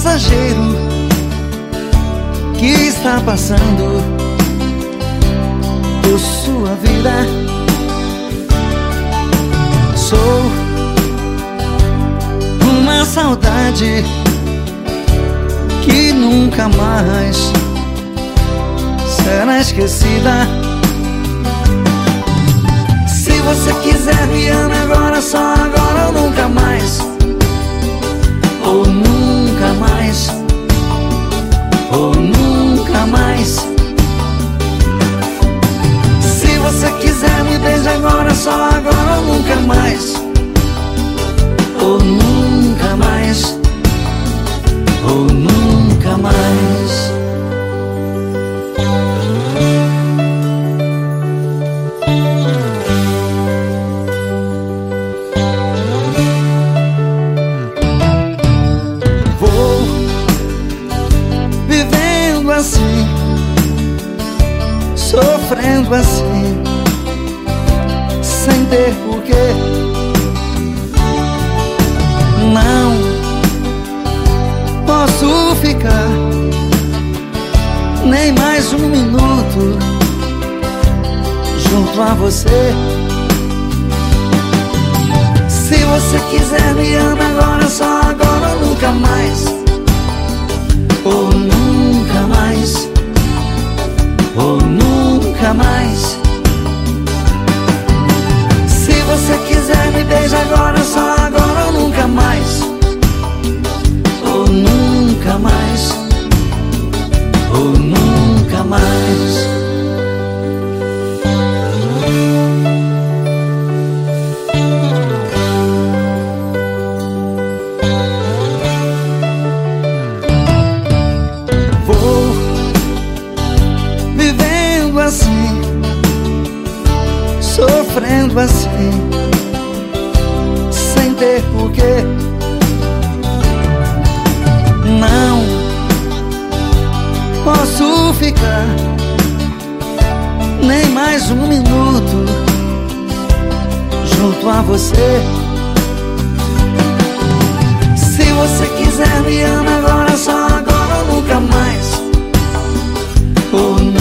Passageiro que está passando por sua vida. Sou uma saudade que nunca mais será esquecida. Se você quiser ama agora, só assim, sofrendo assim, sem ter porquê. Não posso ficar nem mais um minuto junto a você. Se você quiser me ama agora, só agora nunca mais. Ou nunca mais. Ou nunca mais. sofrendo assim, sem ter porquê. Não posso ficar nem mais um minuto junto a você. Se você quiser, me ama agora, só agora, nunca mais. Ou não.